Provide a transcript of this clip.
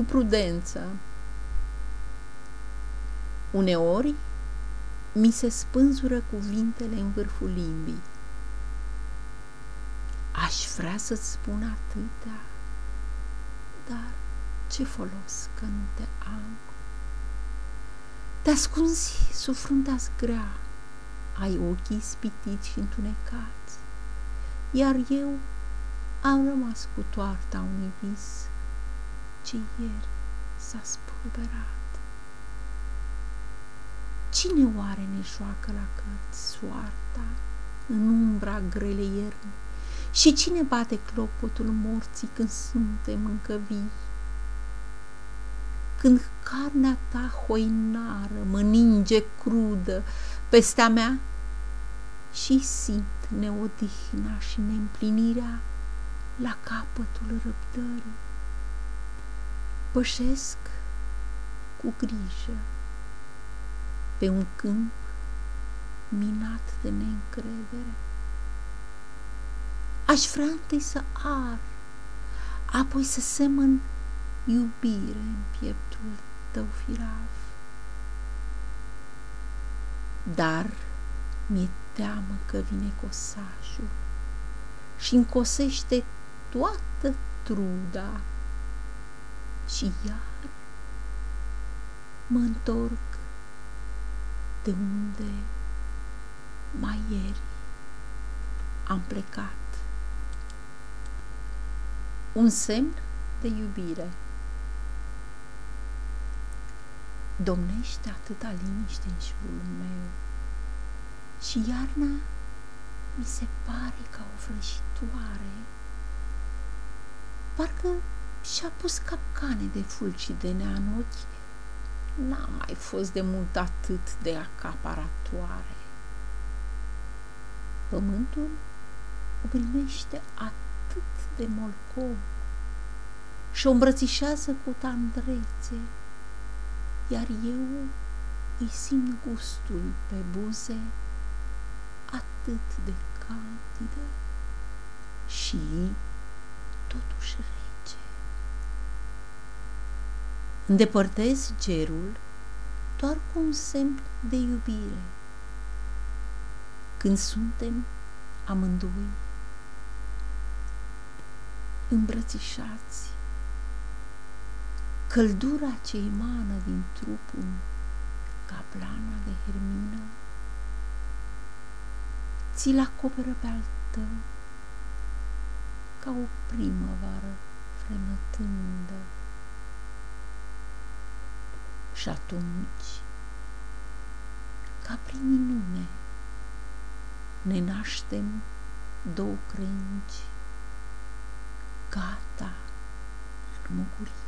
cu prudență. Uneori mi se spânzură cuvintele în vârful limbii. Aș vrea să-ți spun atâtea, dar ce folos că nu te am? Te ascunzi sub fruntea grea, ai ochii spitiți și întunecați, iar eu am rămas cu toarta unui vis ce ieri s-a spulberat. Cine oare ne joacă la cărți soarta în umbra grele ierni? Și cine bate clopotul morții când suntem încă vii? Când carnea ta hoinară mă ninge crudă peste mea și simt neodihna și neîmplinirea la capătul răbdării. Pășesc cu grijă pe un câmp minat de neîncredere. Aș vrea întâi să ar, apoi să semăn iubire în pieptul tău firav. Dar mi-e teamă că vine cosașul și încosește toată truda și iar mă întorc de unde mai ieri am plecat. Un semn de iubire. Domnește atâta liniște în jurul meu și iarna mi se pare ca o vrăjitoare. Parcă și-a pus capcane de fulgi de nea în ochi n-a mai fost de mult atât de acaparatoare. Pământul o primește atât de molcom și o îmbrățișează cu tandrețe, iar eu îi simt gustul pe buze atât de candidă și totuși rece. Îndepărtez gerul doar cu un semn de iubire. Când suntem amândoi îmbrățișați, căldura ce emană din trupul ca plana de hermină, ți-l acoperă pe al tău ca o primăvară fremătândă. Și atunci, ca prin minune, ne naștem două crengi, gata în mugurie.